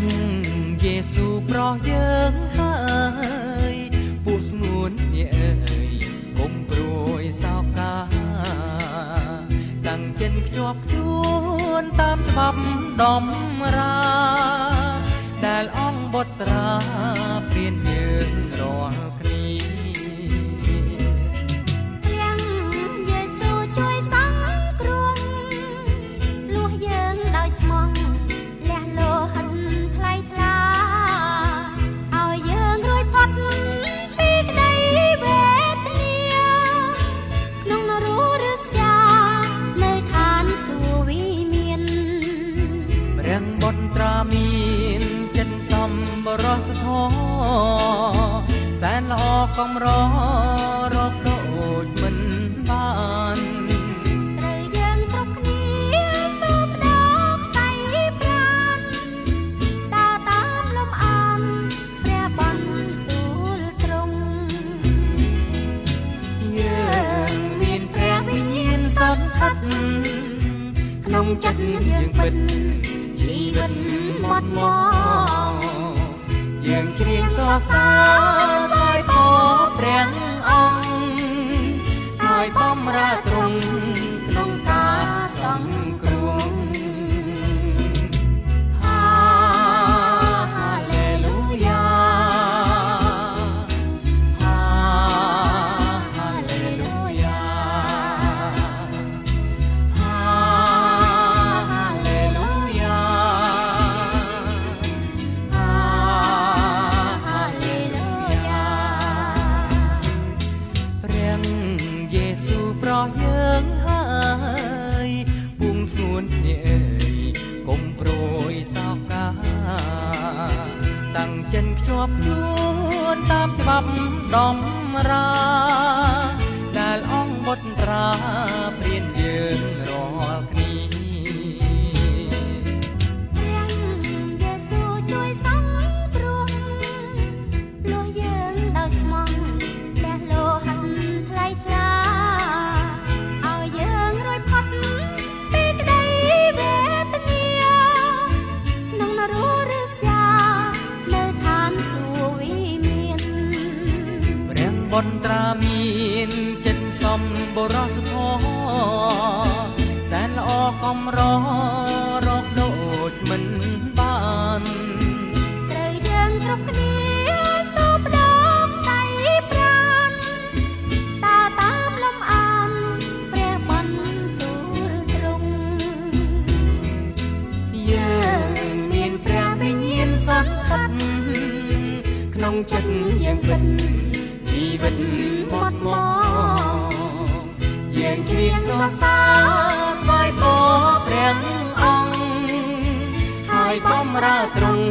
ងយេស៊ូប្រោះយើងហើយពួកស្ងួនញ៉ែអើយកុំព្រួយសោកកាតាំងចិនភ្ជាប់ខ្លួនតាមច្បាប់ដំរាដែលអង្គបុត្រា នល្អកំររកដូចមិនបានត្រូវយើងគ្រប់គ្នាសូមដកសៃប្រានដើរតាមលំអមព្រះបន្ទូលទ្រង់យើងមានព្រះវិញ្ញាណសន្តិដ្ឋក្នុងចិត្តយើងពិតជីវិតមាត់មកយើងជ្រៀងសរសើរដោយផង ព្រះ ហើយពុំស្ងួនគ្នាអើយកុំប្រួយសោកកាតាំងចិនខ្ជាប់ជួនតាមច្បាប់ដំរាដែលអង្គបុត្រាព្រានយើង ន្ត្រាមានចិត្តសំបរោះធម៌សែនល្អកំររកដូចមិនបានត្រូវយើងគ្រប់គ្នាសូមដងសៃប្រានតាតាមលំអានព្រះបន្ទូលទ្រង់យើងមានព្រះវិញ្ញាណសន្តិដ្ឋក្នុងចិត្តយើងពិត វិតបត់មកយើងជ្រាបសរសើរថ្វាយពរព្រះអង្គហើយបំរើទ្រង់